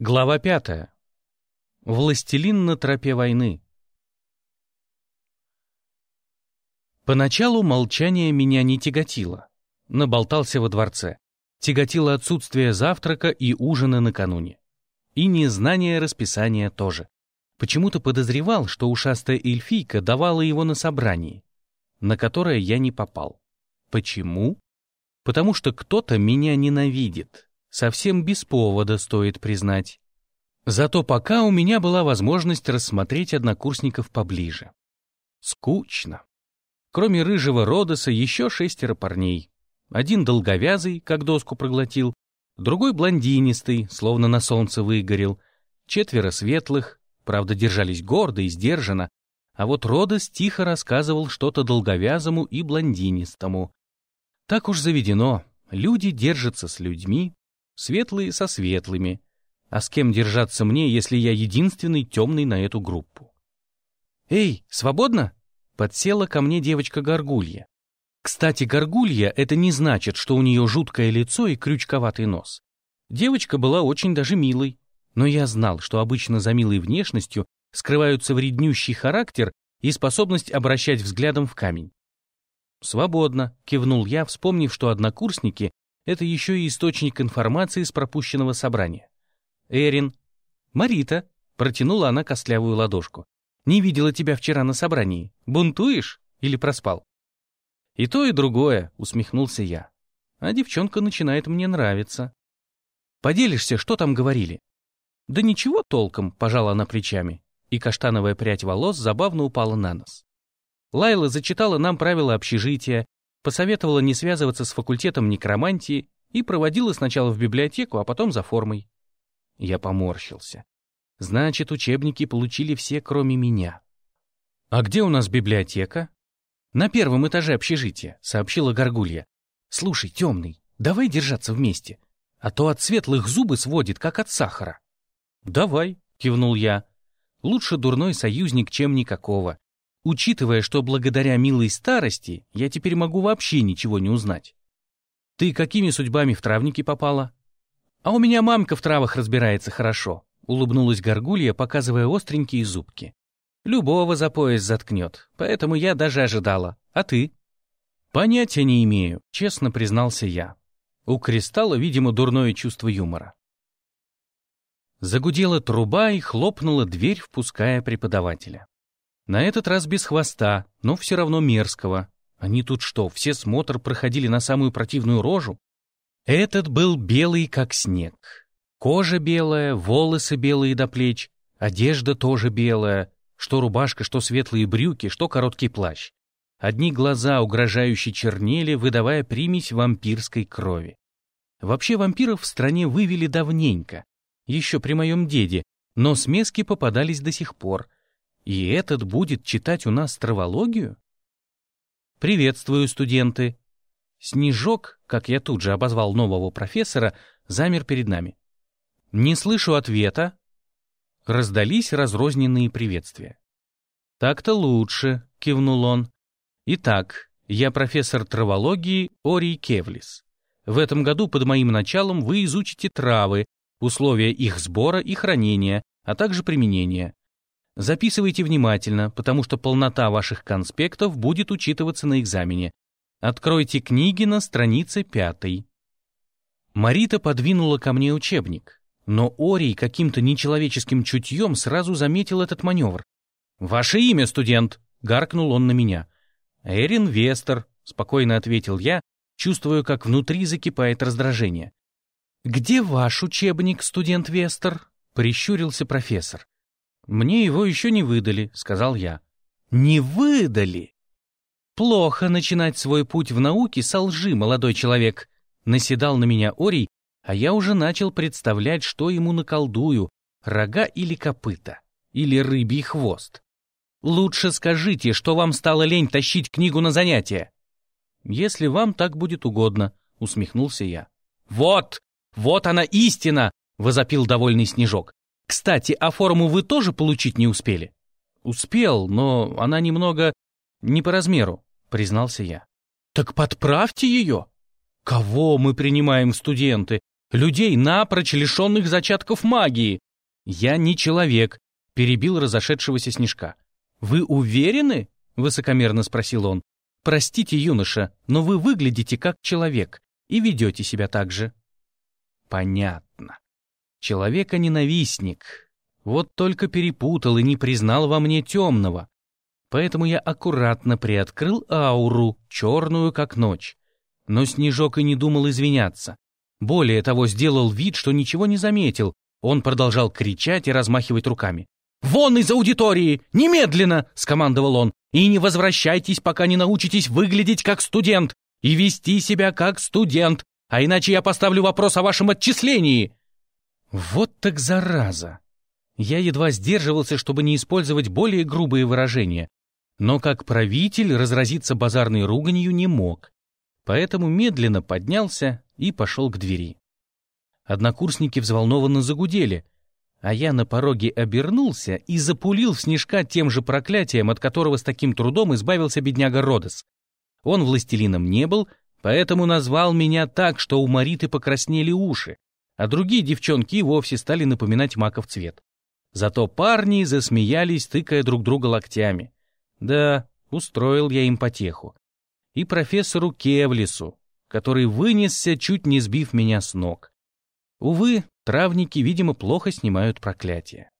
Глава пятая. Властелин на тропе войны. Поначалу молчание меня не тяготило. Наболтался во дворце. Тяготило отсутствие завтрака и ужина накануне. И незнание расписания тоже. Почему-то подозревал, что ушастая эльфийка давала его на собрании, на которое я не попал. Почему? Потому что кто-то меня ненавидит, Совсем без повода, стоит признать. Зато пока у меня была возможность рассмотреть однокурсников поближе. Скучно. Кроме рыжего Родоса еще шестеро парней. Один долговязый, как доску проглотил, другой блондинистый, словно на солнце выгорел, четверо светлых, правда, держались гордо и сдержанно, а вот Родос тихо рассказывал что-то долговязому и блондинистому. Так уж заведено, люди держатся с людьми, светлые со светлыми. А с кем держаться мне, если я единственный темный на эту группу? «Эй, свободно?» — подсела ко мне девочка-горгулья. Кстати, горгулья — это не значит, что у нее жуткое лицо и крючковатый нос. Девочка была очень даже милой, но я знал, что обычно за милой внешностью скрываются вреднющий характер и способность обращать взглядом в камень. «Свободно», — кивнул я, вспомнив, что однокурсники это еще и источник информации с пропущенного собрания. Эрин. Марита. Протянула она костлявую ладошку. Не видела тебя вчера на собрании. Бунтуешь или проспал? И то, и другое, усмехнулся я. А девчонка начинает мне нравиться. Поделишься, что там говорили? Да ничего толком, пожала она плечами, и каштановая прядь волос забавно упала на нос. Лайла зачитала нам правила общежития, посоветовала не связываться с факультетом некромантии и проводила сначала в библиотеку, а потом за формой. Я поморщился. Значит, учебники получили все, кроме меня. «А где у нас библиотека?» «На первом этаже общежития», — сообщила Горгулья. «Слушай, темный, давай держаться вместе, а то от светлых зубы сводит, как от сахара». «Давай», — кивнул я. «Лучше дурной союзник, чем никакого учитывая, что благодаря милой старости я теперь могу вообще ничего не узнать. Ты какими судьбами в травники попала? А у меня мамка в травах разбирается хорошо, улыбнулась горгулья, показывая остренькие зубки. Любого за пояс заткнет, поэтому я даже ожидала. А ты? Понятия не имею, честно признался я. У Кристалла, видимо, дурное чувство юмора. Загудела труба и хлопнула дверь, впуская преподавателя. На этот раз без хвоста, но все равно мерзкого. Они тут что, все смотр проходили на самую противную рожу? Этот был белый, как снег. Кожа белая, волосы белые до плеч, одежда тоже белая, что рубашка, что светлые брюки, что короткий плащ. Одни глаза угрожающе чернели, выдавая примесь вампирской крови. Вообще вампиров в стране вывели давненько, еще при моем деде, но смески попадались до сих пор — и этот будет читать у нас травологию? Приветствую, студенты. Снежок, как я тут же обозвал нового профессора, замер перед нами. Не слышу ответа. Раздались разрозненные приветствия. Так-то лучше, кивнул он. Итак, я профессор травологии Орий Кевлис. В этом году под моим началом вы изучите травы, условия их сбора и хранения, а также применения. Записывайте внимательно, потому что полнота ваших конспектов будет учитываться на экзамене. Откройте книги на странице пятой. Марита подвинула ко мне учебник, но Орий каким-то нечеловеческим чутьем сразу заметил этот маневр. «Ваше имя, студент!» — гаркнул он на меня. «Эрин Вестер», — спокойно ответил я, чувствуя, как внутри закипает раздражение. «Где ваш учебник, студент Вестер?» — прищурился профессор. «Мне его еще не выдали», — сказал я. «Не выдали?» «Плохо начинать свой путь в науке со лжи, молодой человек», — наседал на меня Орий, а я уже начал представлять, что ему наколдую, рога или копыта, или рыбий хвост. «Лучше скажите, что вам стало лень тащить книгу на занятия?» «Если вам так будет угодно», — усмехнулся я. «Вот! Вот она истина!» — возопил довольный Снежок. Кстати, а форму вы тоже получить не успели? Успел, но она немного не по размеру, признался я. Так подправьте ее. Кого мы принимаем студенты? Людей, напрочь лишенных зачатков магии. Я не человек, перебил разошедшегося снежка. Вы уверены? Высокомерно спросил он. Простите, юноша, но вы выглядите как человек и ведете себя так же. Понятно. Человека-ненавистник. Вот только перепутал и не признал во мне темного. Поэтому я аккуратно приоткрыл ауру, черную как ночь. Но Снежок и не думал извиняться. Более того, сделал вид, что ничего не заметил. Он продолжал кричать и размахивать руками. «Вон из аудитории! Немедленно!» — скомандовал он. «И не возвращайтесь, пока не научитесь выглядеть как студент и вести себя как студент, а иначе я поставлю вопрос о вашем отчислении!» Вот так зараза! Я едва сдерживался, чтобы не использовать более грубые выражения, но как правитель разразиться базарной руганью не мог, поэтому медленно поднялся и пошел к двери. Однокурсники взволнованно загудели, а я на пороге обернулся и запулил в снежка тем же проклятием, от которого с таким трудом избавился бедняга Родос. Он властелином не был, поэтому назвал меня так, что у Мариты покраснели уши, а другие девчонки и вовсе стали напоминать маков цвет. Зато парни засмеялись, тыкая друг друга локтями. Да, устроил я им потеху. И профессору Кевлису, который вынесся, чуть не сбив меня с ног. Увы, травники, видимо, плохо снимают проклятие.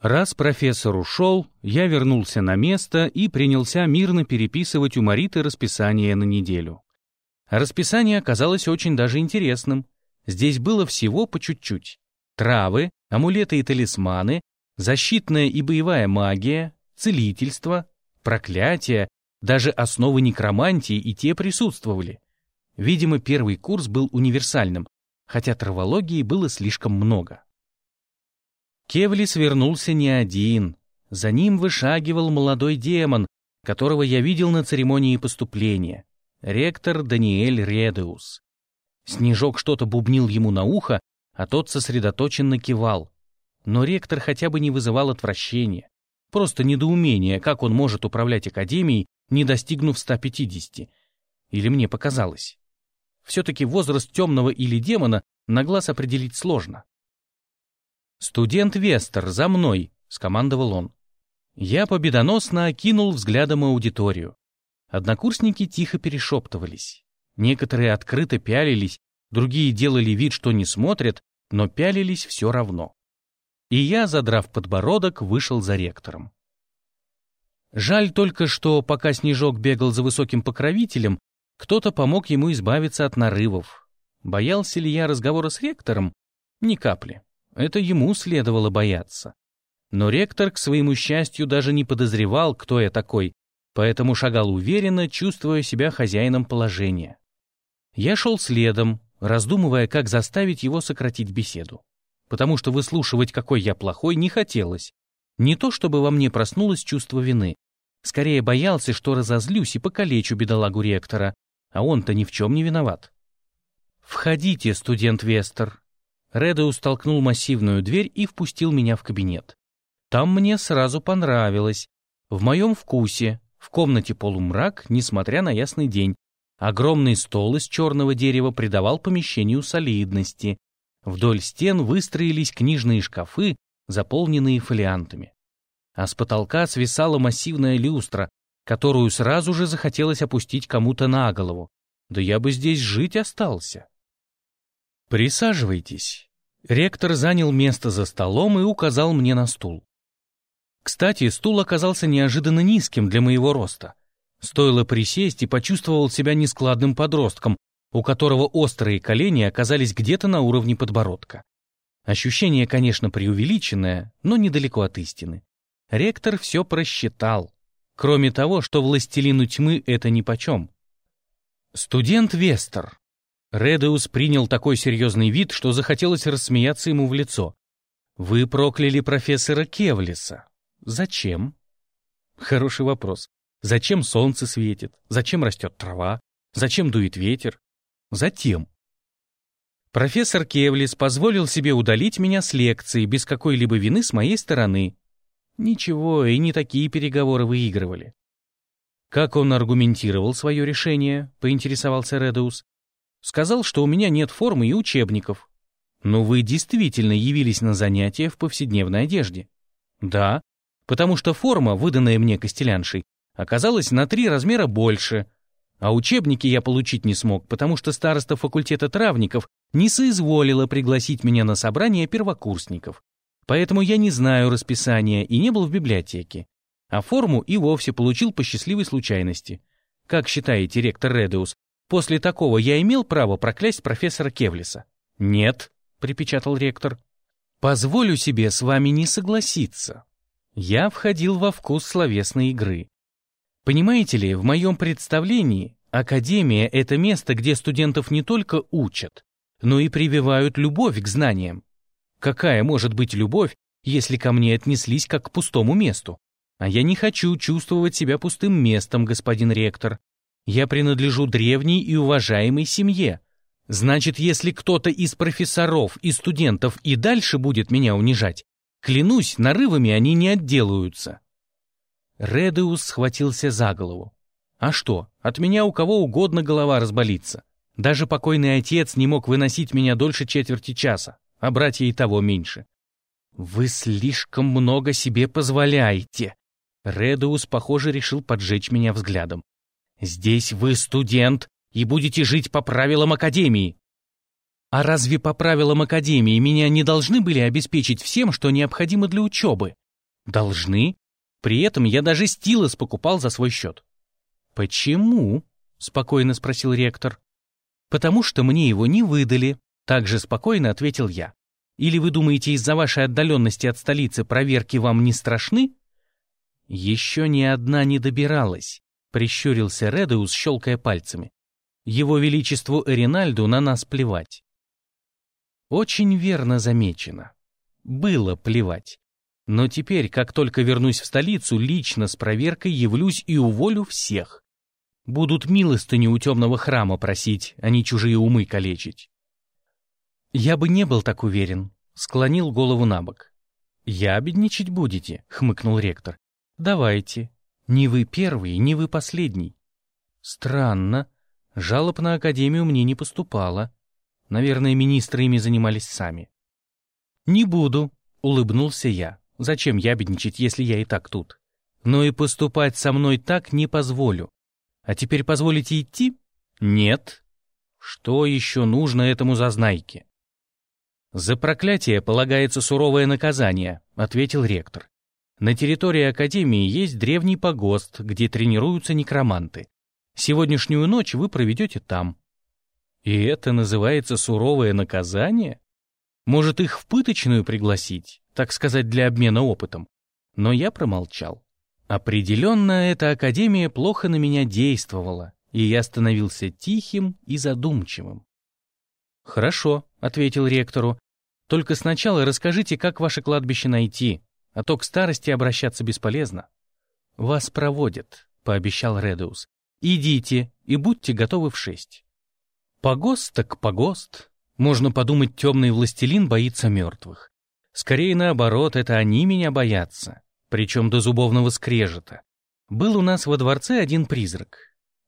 Раз профессор ушел, я вернулся на место и принялся мирно переписывать у Мариты расписание на неделю. Расписание оказалось очень даже интересным. Здесь было всего по чуть-чуть. Травы, амулеты и талисманы, защитная и боевая магия, целительство, проклятия, даже основы некромантии и те присутствовали. Видимо, первый курс был универсальным, хотя травологии было слишком много. Кевлис вернулся не один. За ним вышагивал молодой демон, которого я видел на церемонии поступления, ректор Даниэль Редеус. Снежок что-то бубнил ему на ухо, а тот сосредоточенно кивал. Но ректор хотя бы не вызывал отвращения. Просто недоумение, как он может управлять академией, не достигнув 150. Или мне показалось. Все-таки возраст темного или демона на глаз определить сложно. «Студент Вестер, за мной!» — скомандовал он. Я победоносно окинул взглядом аудиторию. Однокурсники тихо перешептывались. Некоторые открыто пялились, другие делали вид, что не смотрят, но пялились все равно. И я, задрав подбородок, вышел за ректором. Жаль только, что пока Снежок бегал за высоким покровителем, кто-то помог ему избавиться от нарывов. Боялся ли я разговора с ректором? Ни капли. Это ему следовало бояться. Но ректор, к своему счастью, даже не подозревал, кто я такой, поэтому шагал уверенно, чувствуя себя хозяином положения. Я шел следом, раздумывая, как заставить его сократить беседу. Потому что выслушивать, какой я плохой, не хотелось. Не то чтобы во мне проснулось чувство вины. Скорее боялся, что разозлюсь и покалечу бедолагу ректора, а он-то ни в чем не виноват. «Входите, студент Вестер». Редеус толкнул массивную дверь и впустил меня в кабинет. Там мне сразу понравилось. В моем вкусе, в комнате полумрак, несмотря на ясный день. Огромный стол из черного дерева придавал помещению солидности. Вдоль стен выстроились книжные шкафы, заполненные фолиантами. А с потолка свисала массивная люстра, которую сразу же захотелось опустить кому-то на голову. Да я бы здесь жить остался. Присаживайтесь. Ректор занял место за столом и указал мне на стул. Кстати, стул оказался неожиданно низким для моего роста. Стоило присесть и почувствовал себя нескладным подростком, у которого острые колени оказались где-то на уровне подбородка. Ощущение, конечно, преувеличенное, но недалеко от истины. Ректор все просчитал. Кроме того, что властелину тьмы это нипочем. Студент Вестер. Редеус принял такой серьезный вид, что захотелось рассмеяться ему в лицо. Вы прокляли профессора Кевлиса. Зачем? Хороший вопрос. Зачем солнце светит? Зачем растет трава? Зачем дует ветер? Затем. Профессор Кевлис позволил себе удалить меня с лекции без какой-либо вины с моей стороны, Ничего, и не такие переговоры выигрывали. Как он аргументировал свое решение, поинтересовался Редеус. Сказал, что у меня нет формы и учебников. Но вы действительно явились на занятия в повседневной одежде. Да, потому что форма, выданная мне костеляншей, оказалась на три размера больше, а учебники я получить не смог, потому что староста факультета травников не соизволила пригласить меня на собрание первокурсников. Поэтому я не знаю расписания и не был в библиотеке. А форму и вовсе получил по счастливой случайности. Как считаете, ректор Редеус, после такого я имел право проклясть профессора Кевлиса? Нет, припечатал ректор. Позволю себе с вами не согласиться. Я входил во вкус словесной игры. Понимаете ли, в моем представлении Академия — это место, где студентов не только учат, но и прививают любовь к знаниям. Какая может быть любовь, если ко мне отнеслись как к пустому месту? А я не хочу чувствовать себя пустым местом, господин ректор. Я принадлежу древней и уважаемой семье. Значит, если кто-то из профессоров и студентов и дальше будет меня унижать, клянусь, нарывами они не отделаются. Редеус схватился за голову. А что, от меня у кого угодно голова разболится. Даже покойный отец не мог выносить меня дольше четверти часа, а братья и того меньше. «Вы слишком много себе позволяете», Редеус, похоже, решил поджечь меня взглядом. «Здесь вы студент и будете жить по правилам Академии». «А разве по правилам Академии меня не должны были обеспечить всем, что необходимо для учебы?» «Должны. При этом я даже стилос покупал за свой счет». «Почему?» — спокойно спросил ректор. «Потому что мне его не выдали», — также спокойно ответил я. «Или вы думаете, из-за вашей отдаленности от столицы проверки вам не страшны?» «Еще ни одна не добиралась», — прищурился Редеус, щелкая пальцами. «Его Величеству Эринальду на нас плевать». Очень верно замечено. Было плевать. Но теперь, как только вернусь в столицу, лично с проверкой явлюсь и уволю всех. Будут милостыню у темного храма просить, а не чужие умы калечить. Я бы не был так уверен, склонил голову на бок. «Я обедничать будете», — хмыкнул ректор. Давайте. Не вы первый, не вы последний. Странно. Жалоб на Академию мне не поступало. Наверное, министры ими занимались сами. Не буду, улыбнулся я. Зачем ябедничать, если я и так тут? Но и поступать со мной так не позволю. А теперь позволите идти? Нет. Что еще нужно этому зазнайке? За проклятие полагается суровое наказание, ответил ректор. На территории Академии есть древний погост, где тренируются некроманты. Сегодняшнюю ночь вы проведете там. И это называется суровое наказание? Может, их в пыточную пригласить, так сказать, для обмена опытом? Но я промолчал. Определенно, эта Академия плохо на меня действовала, и я становился тихим и задумчивым. «Хорошо», — ответил ректору, — «только сначала расскажите, как ваше кладбище найти, а то к старости обращаться бесполезно. «Вас проводят», — пообещал Редеус. «Идите и будьте готовы в шесть». Погост так погост. Можно подумать, темный властелин боится мертвых. Скорее наоборот, это они меня боятся, причем до зубовного скрежета. Был у нас во дворце один призрак.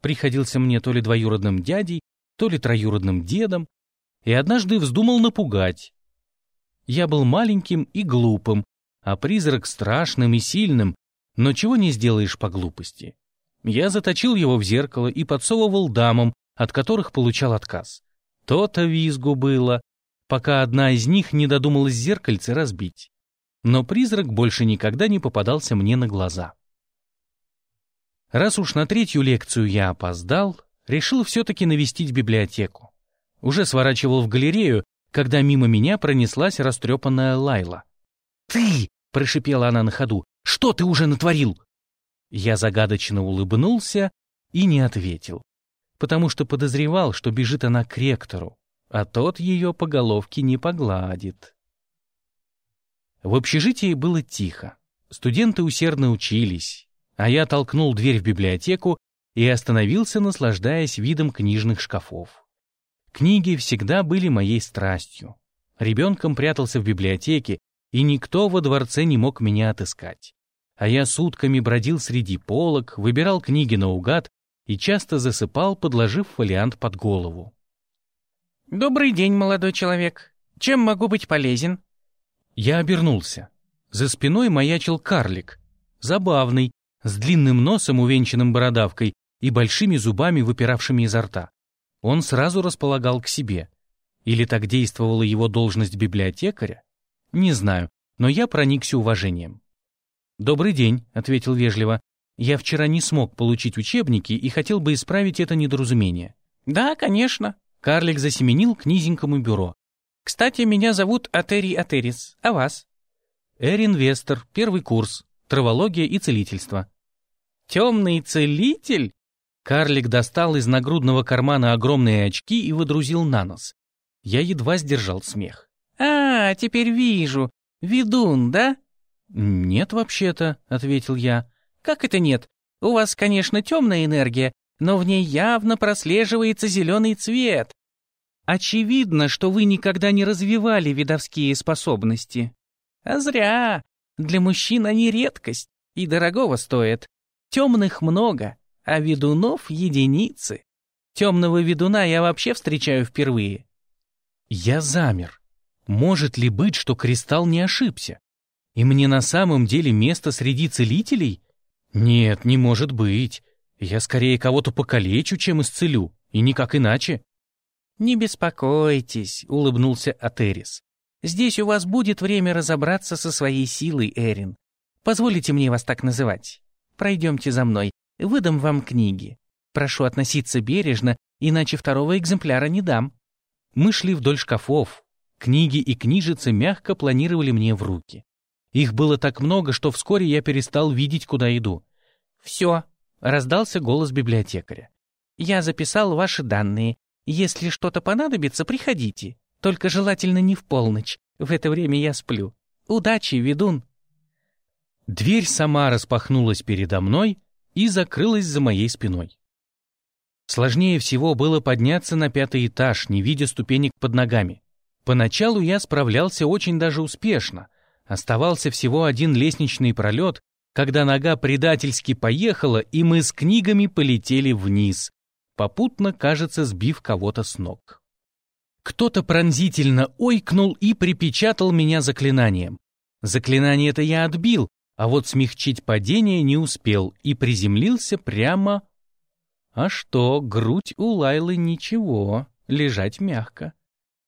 Приходился мне то ли двоюродным дядей, то ли троюродным дедом, и однажды вздумал напугать. Я был маленьким и глупым, а призрак страшным и сильным, но чего не сделаешь по глупости. Я заточил его в зеркало и подсовывал дамам, от которых получал отказ. То-то визгу было, пока одна из них не додумалась зеркальце разбить. Но призрак больше никогда не попадался мне на глаза. Раз уж на третью лекцию я опоздал, решил все-таки навестить библиотеку. Уже сворачивал в галерею, когда мимо меня пронеслась растрепанная Лайла. «Ты!» — прошипела она на ходу. «Что ты уже натворил?» Я загадочно улыбнулся и не ответил, потому что подозревал, что бежит она к ректору, а тот ее по головке не погладит. В общежитии было тихо. Студенты усердно учились, а я толкнул дверь в библиотеку и остановился, наслаждаясь видом книжных шкафов. Книги всегда были моей страстью. Ребенком прятался в библиотеке, и никто во дворце не мог меня отыскать. А я сутками бродил среди полок, выбирал книги наугад и часто засыпал, подложив фолиант под голову. «Добрый день, молодой человек. Чем могу быть полезен?» Я обернулся. За спиной маячил карлик. Забавный, с длинным носом, увенчанным бородавкой, и большими зубами, выпиравшими изо рта. Он сразу располагал к себе. Или так действовала его должность библиотекаря? Не знаю, но я проникся уважением. «Добрый день», — ответил вежливо. «Я вчера не смог получить учебники и хотел бы исправить это недоразумение». «Да, конечно». Карлик засеменил к низенькому бюро. «Кстати, меня зовут Атери Атерис. А вас?» «Эрин Вестер, первый курс. Травология и целительство». «Темный целитель?» Карлик достал из нагрудного кармана огромные очки и выдрузил на нос. Я едва сдержал смех. «А, теперь вижу. Ведун, да?» «Нет, вообще-то», — ответил я. «Как это нет? У вас, конечно, темная энергия, но в ней явно прослеживается зеленый цвет. Очевидно, что вы никогда не развивали видовские способности. А зря. Для мужчин они редкость и дорогого стоят. Темных много, а ведунов — единицы. Темного ведуна я вообще встречаю впервые. Я замер. Может ли быть, что кристалл не ошибся? И мне на самом деле место среди целителей? Нет, не может быть. Я скорее кого-то покалечу, чем исцелю, и никак иначе. «Не беспокойтесь», — улыбнулся Атерис. «Здесь у вас будет время разобраться со своей силой, Эрин. Позволите мне вас так называть. Пройдемте за мной, Выдам вам книги. Прошу относиться бережно, иначе второго экземпляра не дам». Мы шли вдоль шкафов. Книги и книжицы мягко планировали мне в руки. Их было так много, что вскоре я перестал видеть, куда иду. «Все», — раздался голос библиотекаря. «Я записал ваши данные. Если что-то понадобится, приходите. Только желательно не в полночь. В это время я сплю. Удачи, ведун!» Дверь сама распахнулась передо мной, и закрылась за моей спиной. Сложнее всего было подняться на пятый этаж, не видя ступенек под ногами. Поначалу я справлялся очень даже успешно. Оставался всего один лестничный пролет, когда нога предательски поехала, и мы с книгами полетели вниз, попутно, кажется, сбив кого-то с ног. Кто-то пронзительно ойкнул и припечатал меня заклинанием. Заклинание-то я отбил, а вот смягчить падение не успел и приземлился прямо... А что, грудь у Лайлы ничего, лежать мягко.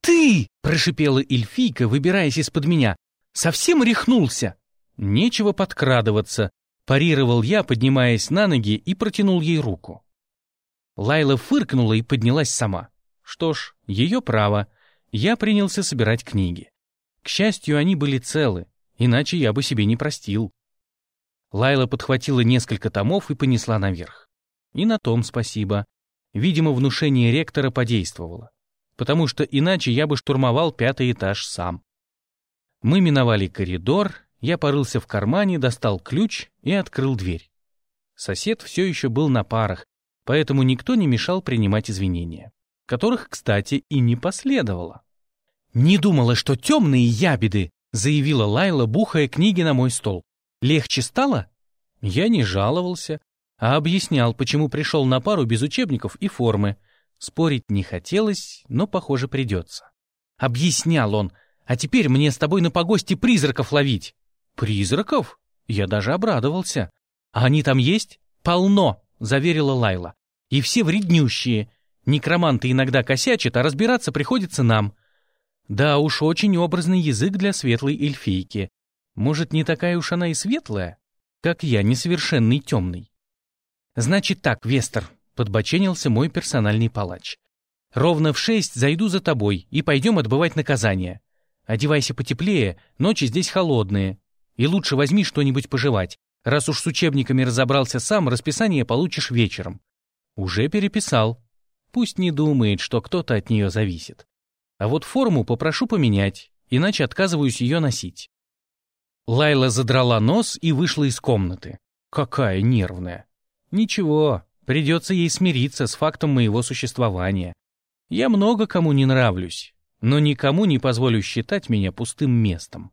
«Ты!» — прошипела эльфийка, выбираясь из-под меня. «Совсем рехнулся!» «Нечего подкрадываться», — парировал я, поднимаясь на ноги и протянул ей руку. Лайла фыркнула и поднялась сама. Что ж, ее право. Я принялся собирать книги. К счастью, они были целы, иначе я бы себе не простил. Лайла подхватила несколько томов и понесла наверх. И на том спасибо. Видимо, внушение ректора подействовало. Потому что иначе я бы штурмовал пятый этаж сам. Мы миновали коридор, я порылся в кармане, достал ключ и открыл дверь. Сосед все еще был на парах, поэтому никто не мешал принимать извинения, которых, кстати, и не последовало. «Не думала, что темные ябеды!» заявила Лайла, бухая книги на мой стол. «Легче стало?» Я не жаловался, а объяснял, почему пришел на пару без учебников и формы. Спорить не хотелось, но, похоже, придется. Объяснял он, а теперь мне с тобой на погосте призраков ловить. Призраков? Я даже обрадовался. А они там есть? Полно, заверила Лайла. И все вреднющие. Некроманты иногда косячат, а разбираться приходится нам. Да уж, очень образный язык для светлой эльфийки. Может, не такая уж она и светлая, как я, несовершенный темный. Значит так, Вестер, подбоченился мой персональный палач. Ровно в шесть зайду за тобой и пойдем отбывать наказание. Одевайся потеплее, ночи здесь холодные. И лучше возьми что-нибудь пожевать. Раз уж с учебниками разобрался сам, расписание получишь вечером. Уже переписал. Пусть не думает, что кто-то от нее зависит. А вот форму попрошу поменять, иначе отказываюсь ее носить. Лайла задрала нос и вышла из комнаты. Какая нервная. Ничего, придется ей смириться с фактом моего существования. Я много кому не нравлюсь, но никому не позволю считать меня пустым местом.